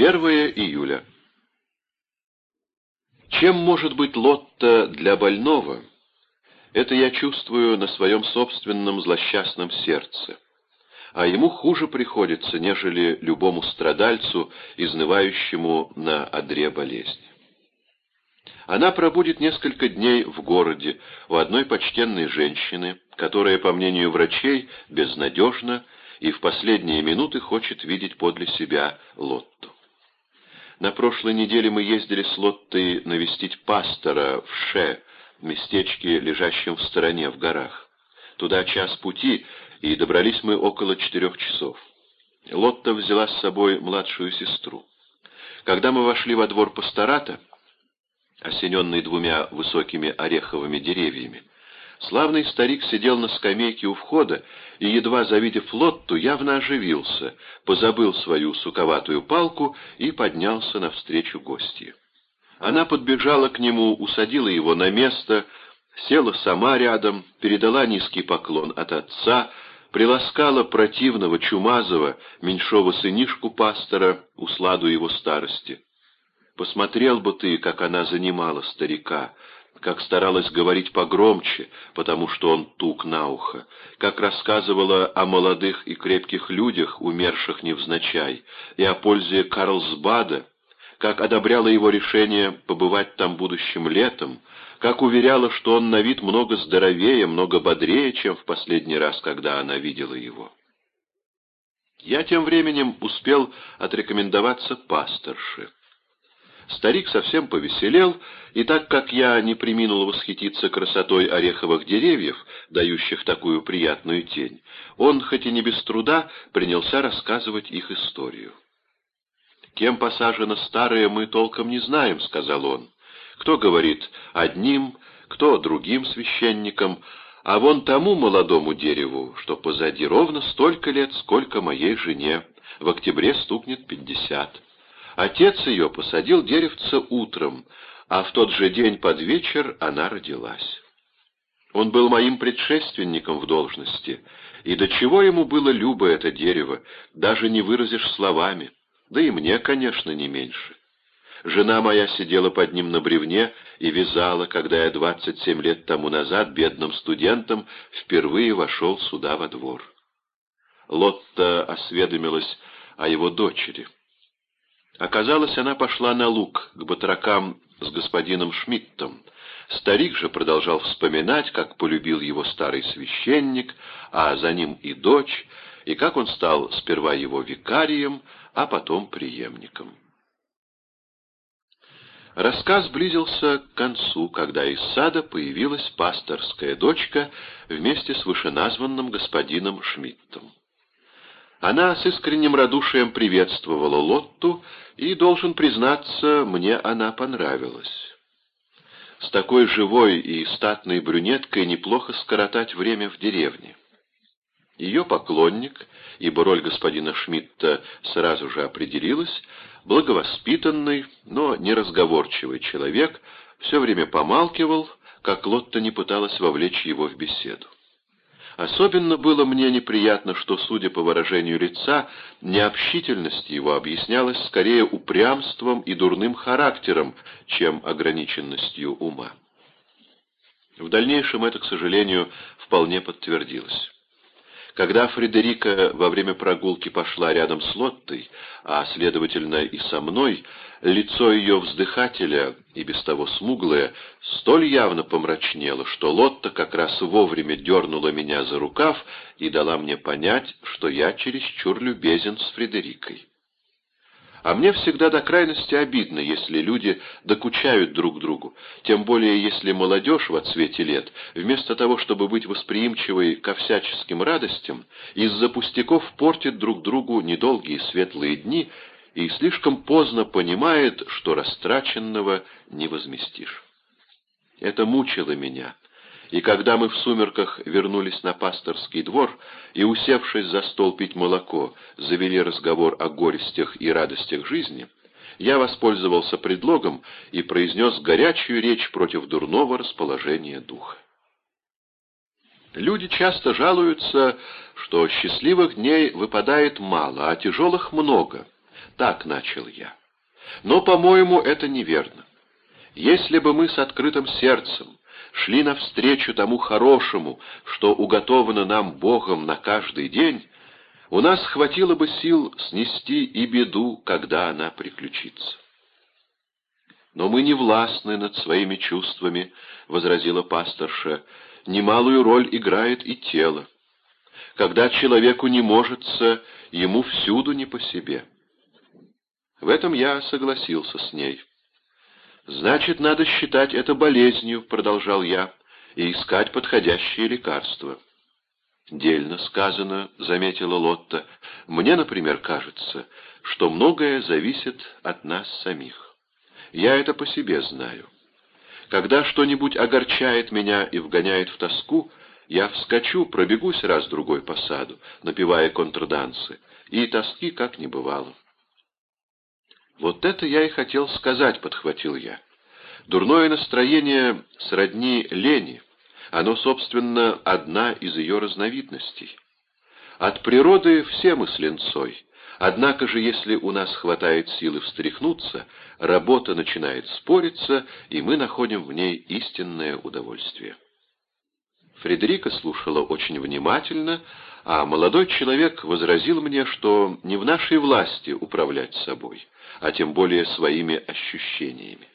1 июля. Чем может быть Лотта для больного? Это я чувствую на своем собственном злосчастном сердце. А ему хуже приходится, нежели любому страдальцу, изнывающему на одре болезни. Она пробудет несколько дней в городе у одной почтенной женщины, которая, по мнению врачей, безнадежна и в последние минуты хочет видеть подле себя Лотту. На прошлой неделе мы ездили с Лоттой навестить пастора в Ше, местечке, лежащем в стороне, в горах. Туда час пути, и добрались мы около четырех часов. Лотта взяла с собой младшую сестру. Когда мы вошли во двор пастората, осененный двумя высокими ореховыми деревьями. Славный старик сидел на скамейке у входа и, едва завидев Лотту, явно оживился, позабыл свою суковатую палку и поднялся навстречу гостье. Она подбежала к нему, усадила его на место, села сама рядом, передала низкий поклон от отца, приласкала противного, чумазого, меньшого сынишку пастора, усладу его старости. Посмотрел бы ты, как она занимала старика, как старалась говорить погромче, потому что он тук на ухо, как рассказывала о молодых и крепких людях, умерших невзначай, и о пользе Карлсбада, как одобряла его решение побывать там будущим летом, как уверяла, что он на вид много здоровее, много бодрее, чем в последний раз, когда она видела его. Я тем временем успел отрекомендоваться пасторше. Старик совсем повеселел, и так как я не приминул восхититься красотой ореховых деревьев, дающих такую приятную тень, он, хоть и не без труда, принялся рассказывать их историю. «Кем посажено старое, мы толком не знаем», — сказал он. «Кто говорит одним, кто другим священником, а вон тому молодому дереву, что позади ровно столько лет, сколько моей жене, в октябре стукнет пятьдесят». Отец ее посадил деревце утром, а в тот же день под вечер она родилась. Он был моим предшественником в должности, и до чего ему было любо это дерево, даже не выразишь словами, да и мне, конечно, не меньше. Жена моя сидела под ним на бревне и вязала, когда я двадцать семь лет тому назад бедным студентом впервые вошел сюда во двор. Лотта осведомилась о его дочери. Оказалось, она пошла на луг к батракам с господином Шмидтом. Старик же продолжал вспоминать, как полюбил его старый священник, а за ним и дочь, и как он стал сперва его викарием, а потом преемником. Рассказ близился к концу, когда из сада появилась пасторская дочка вместе с вышеназванным господином Шмидтом. Она с искренним радушием приветствовала Лотту, и, должен признаться, мне она понравилась. С такой живой и статной брюнеткой неплохо скоротать время в деревне. Ее поклонник, ибо роль господина Шмидта сразу же определилась, благовоспитанный, но неразговорчивый человек, все время помалкивал, как Лотта не пыталась вовлечь его в беседу. Особенно было мне неприятно, что, судя по выражению лица, необщительность его объяснялась скорее упрямством и дурным характером, чем ограниченностью ума. В дальнейшем это, к сожалению, вполне подтвердилось. Когда Фредерика во время прогулки пошла рядом с Лоттой, а, следовательно, и со мной, лицо ее вздыхателя, и без того смуглое, столь явно помрачнело, что Лотта как раз вовремя дернула меня за рукав и дала мне понять, что я чересчур любезен с Фредерикой. А мне всегда до крайности обидно, если люди докучают друг другу, тем более если молодежь в отсвете лет, вместо того, чтобы быть восприимчивой ко всяческим радостям, из-за пустяков портит друг другу недолгие светлые дни и слишком поздно понимает, что растраченного не возместишь. Это мучило меня, и когда мы в сумерках вернулись на пасторский двор и, усевшись за стол пить молоко, завели разговор о горестях и радостях жизни, я воспользовался предлогом и произнес горячую речь против дурного расположения духа. Люди часто жалуются, что счастливых дней выпадает мало, а тяжелых много, Так начал я. Но, по-моему, это неверно. Если бы мы с открытым сердцем шли навстречу тому хорошему, что уготовано нам Богом на каждый день, у нас хватило бы сил снести и беду, когда она приключится. «Но мы не властны над своими чувствами», — возразила пасторша. «Немалую роль играет и тело. Когда человеку не можется, ему всюду не по себе». В этом я согласился с ней. «Значит, надо считать это болезнью», — продолжал я, — «и искать подходящие лекарства». «Дельно сказано», — заметила Лотта. «Мне, например, кажется, что многое зависит от нас самих. Я это по себе знаю. Когда что-нибудь огорчает меня и вгоняет в тоску, я вскочу, пробегусь раз-другой по саду, напевая контрдансы, и тоски как не бывало. «Вот это я и хотел сказать», — подхватил я. «Дурное настроение сродни лени». Оно, собственно, одна из ее разновидностей. От природы все мы с ленцой. Однако же, если у нас хватает силы встряхнуться, работа начинает спориться, и мы находим в ней истинное удовольствие. Фредерика слушала очень внимательно, а молодой человек возразил мне, что не в нашей власти управлять собой, а тем более своими ощущениями.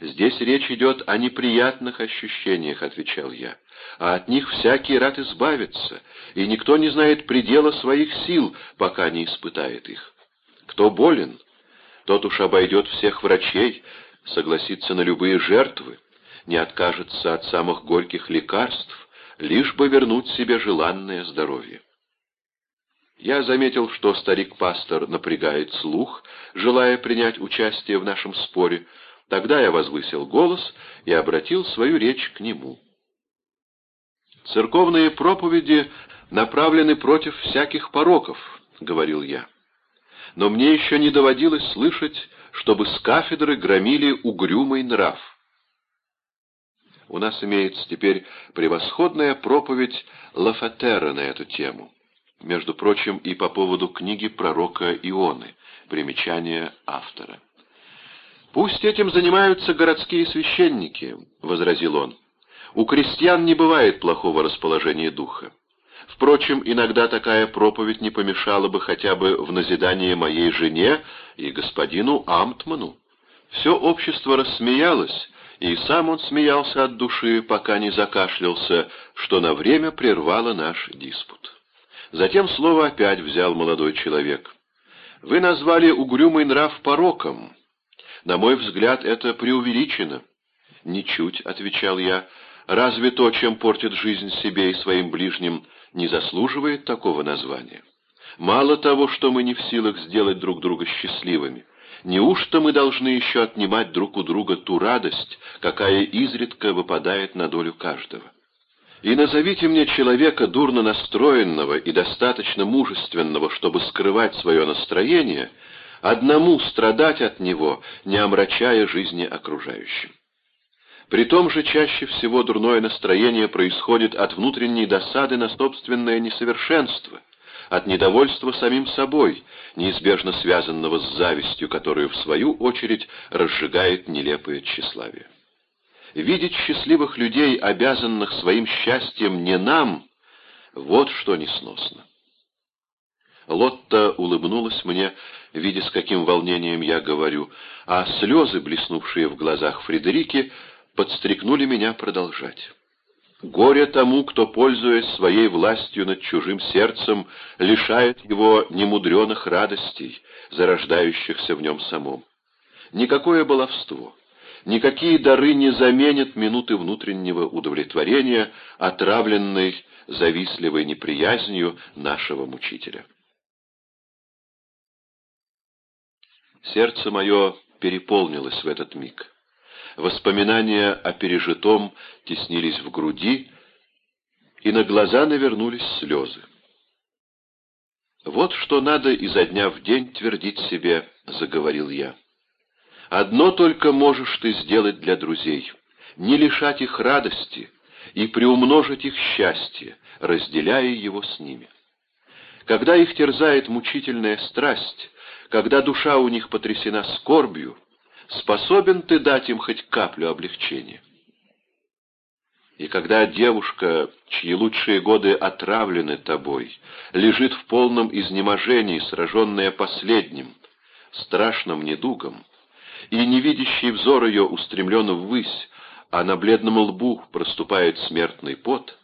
«Здесь речь идет о неприятных ощущениях», — отвечал я, «а от них всякий рад избавиться, и никто не знает предела своих сил, пока не испытает их. Кто болен, тот уж обойдет всех врачей, согласится на любые жертвы, не откажется от самых горьких лекарств, лишь бы вернуть себе желанное здоровье». Я заметил, что старик-пастор напрягает слух, желая принять участие в нашем споре, Тогда я возвысил голос и обратил свою речь к нему. «Церковные проповеди направлены против всяких пороков», — говорил я. «Но мне еще не доводилось слышать, чтобы с кафедры громили угрюмый нрав». У нас имеется теперь превосходная проповедь Лафатера на эту тему. Между прочим, и по поводу книги пророка Ионы, примечание автора. «Пусть этим занимаются городские священники», — возразил он. «У крестьян не бывает плохого расположения духа. Впрочем, иногда такая проповедь не помешала бы хотя бы в назидание моей жене и господину Амтману. Все общество рассмеялось, и сам он смеялся от души, пока не закашлялся, что на время прервало наш диспут. Затем слово опять взял молодой человек. «Вы назвали угрюмый нрав пороком». На мой взгляд, это преувеличено. «Ничуть», — отвечал я, — «разве то, чем портит жизнь себе и своим ближним, не заслуживает такого названия? Мало того, что мы не в силах сделать друг друга счастливыми, неужто мы должны еще отнимать друг у друга ту радость, какая изредка выпадает на долю каждого?» И назовите мне человека дурно настроенного и достаточно мужественного, чтобы скрывать свое настроение, одному страдать от него, не омрачая жизни окружающим. При том же чаще всего дурное настроение происходит от внутренней досады на собственное несовершенство, от недовольства самим собой, неизбежно связанного с завистью, которую, в свою очередь, разжигает нелепое тщеславие. Видеть счастливых людей, обязанных своим счастьем не нам, вот что несносно. Лотта улыбнулась мне, видя, с каким волнением я говорю, а слезы, блеснувшие в глазах Фредерики, подстрекнули меня продолжать. Горе тому, кто, пользуясь своей властью над чужим сердцем, лишает его немудреных радостей, зарождающихся в нем самом. Никакое баловство, никакие дары не заменят минуты внутреннего удовлетворения, отравленной завистливой неприязнью нашего мучителя. Сердце мое переполнилось в этот миг. Воспоминания о пережитом теснились в груди, и на глаза навернулись слезы. «Вот что надо изо дня в день твердить себе», — заговорил я. «Одно только можешь ты сделать для друзей — не лишать их радости и приумножить их счастье, разделяя его с ними. Когда их терзает мучительная страсть, когда душа у них потрясена скорбью, способен ты дать им хоть каплю облегчения? И когда девушка, чьи лучшие годы отравлены тобой, лежит в полном изнеможении, сраженная последним, страшным недугом, и невидящий взор ее устремлен ввысь, а на бледном лбу проступает смертный пот,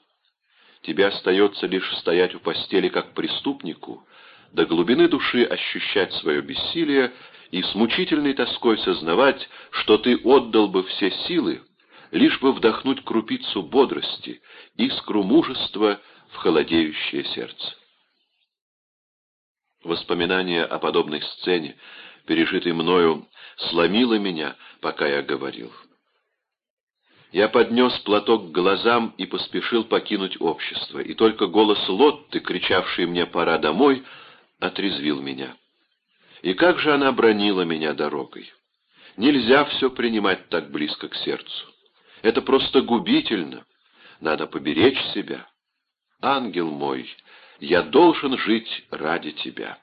тебе остается лишь стоять у постели как преступнику, до глубины души ощущать свое бессилие и с мучительной тоской сознавать, что ты отдал бы все силы, лишь бы вдохнуть крупицу бодрости, искру мужества в холодеющее сердце. Воспоминание о подобной сцене, пережитой мною, сломило меня, пока я говорил. Я поднес платок к глазам и поспешил покинуть общество, и только голос Лотты, кричавший мне «пора домой», отрезвил меня. И как же она бронила меня дорогой! Нельзя все принимать так близко к сердцу. Это просто губительно. Надо поберечь себя. Ангел мой, я должен жить ради тебя.